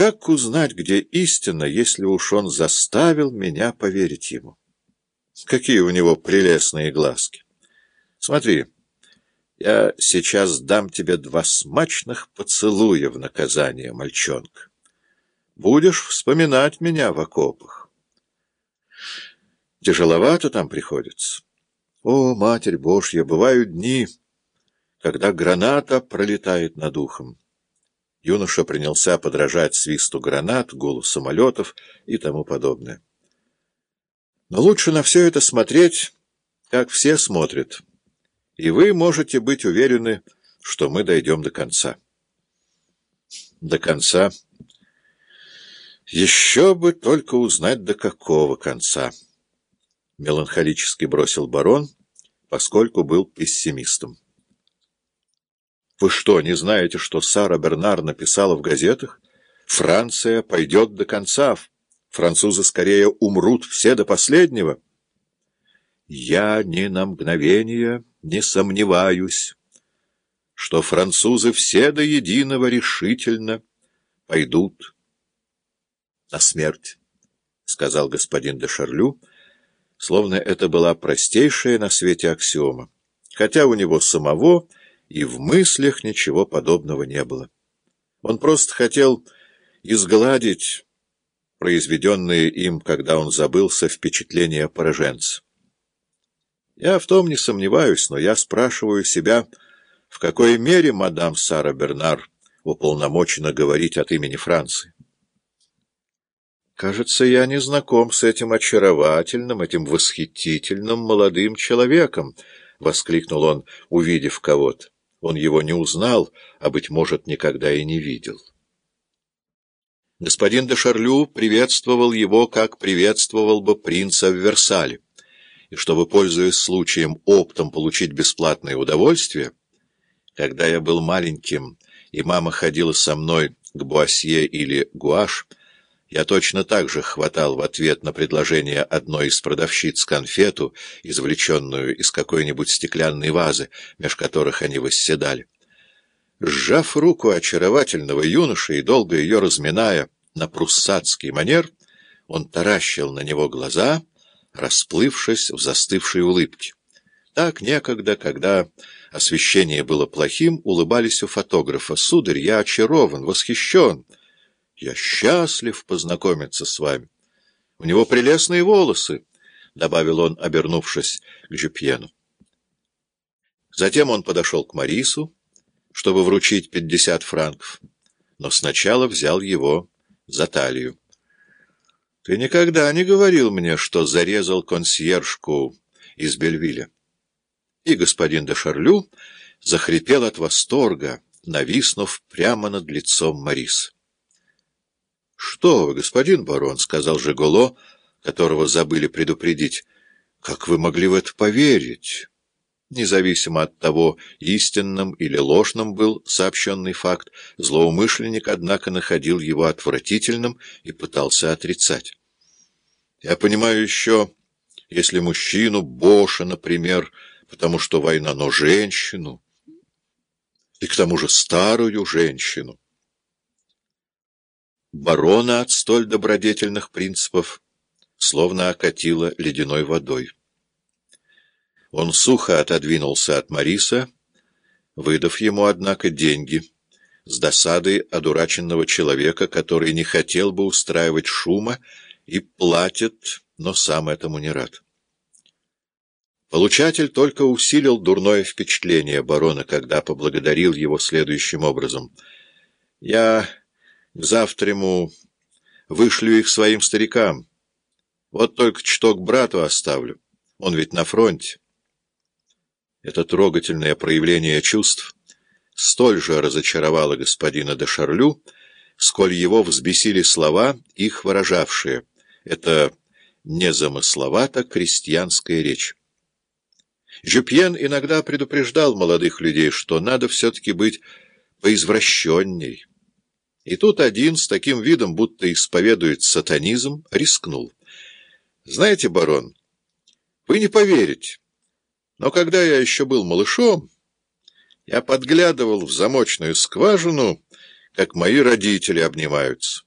Как узнать, где истина, если уж он заставил меня поверить ему? Какие у него прелестные глазки! Смотри, я сейчас дам тебе два смачных поцелуя в наказание, мальчонка. Будешь вспоминать меня в окопах. Тяжеловато там приходится. О, Матерь Божья, бывают дни, когда граната пролетает над ухом. Юноша принялся подражать свисту гранат, гулу самолетов и тому подобное. Но лучше на все это смотреть, как все смотрят. И вы можете быть уверены, что мы дойдем до конца. До конца. Еще бы только узнать, до какого конца. Меланхолически бросил барон, поскольку был пессимистом. Вы что, не знаете, что Сара Бернар написала в газетах? Франция пойдет до конца. Французы скорее умрут все до последнего. Я ни на мгновение не сомневаюсь, что французы все до единого решительно пойдут на смерть, — сказал господин де Шарлю, словно это была простейшая на свете аксиома, хотя у него самого и в мыслях ничего подобного не было. Он просто хотел изгладить произведенные им, когда он забылся, впечатления пораженца. Я в том не сомневаюсь, но я спрашиваю себя, в какой мере мадам Сара Бернар уполномочена говорить от имени Франции. Кажется, я не знаком с этим очаровательным, этим восхитительным молодым человеком, — воскликнул он, увидев кого-то. Он его не узнал, а, быть может, никогда и не видел. Господин де Шарлю приветствовал его, как приветствовал бы принца в Версале. И чтобы, пользуясь случаем, оптом получить бесплатное удовольствие, когда я был маленьким, и мама ходила со мной к Буасье или Гуаш, я точно так же хватал в ответ на предложение одной из продавщиц конфету, извлеченную из какой-нибудь стеклянной вазы, меж которых они восседали. Сжав руку очаровательного юноши и долго ее разминая на пруссатский манер, он таращил на него глаза, расплывшись в застывшей улыбке. Так некогда, когда освещение было плохим, улыбались у фотографа. «Сударь, я очарован, восхищен». Я счастлив познакомиться с вами. У него прелестные волосы, — добавил он, обернувшись к Жюпьену. Затем он подошел к Марису, чтобы вручить пятьдесят франков, но сначала взял его за талию. — Ты никогда не говорил мне, что зарезал консьержку из Бельвиля. И господин де Шарлю захрипел от восторга, нависнув прямо над лицом Мариса. «Что вы, господин барон», — сказал Жеголо, которого забыли предупредить, — «как вы могли в это поверить?» Независимо от того, истинным или ложным был сообщенный факт, злоумышленник, однако, находил его отвратительным и пытался отрицать. Я понимаю еще, если мужчину, Боша, например, потому что война, но женщину, и к тому же старую женщину, барона от столь добродетельных принципов словно окатило ледяной водой. Он сухо отодвинулся от Мариса, выдав ему, однако, деньги, с досадой одураченного человека, который не хотел бы устраивать шума и платит, но сам этому не рад. Получатель только усилил дурное впечатление барона, когда поблагодарил его следующим образом. «Я к завтраму вышлю их своим старикам. Вот только чток брату оставлю. Он ведь на фронте. Это трогательное проявление чувств столь же разочаровало господина де Шарлю, сколь его взбесили слова, их выражавшие. Это незамысловато крестьянская речь. Жюпьен иногда предупреждал молодых людей, что надо все-таки быть поизвращенней. И тут один с таким видом, будто исповедует сатанизм, рискнул. «Знаете, барон, вы не поверите, но когда я еще был малышом, я подглядывал в замочную скважину, как мои родители обнимаются».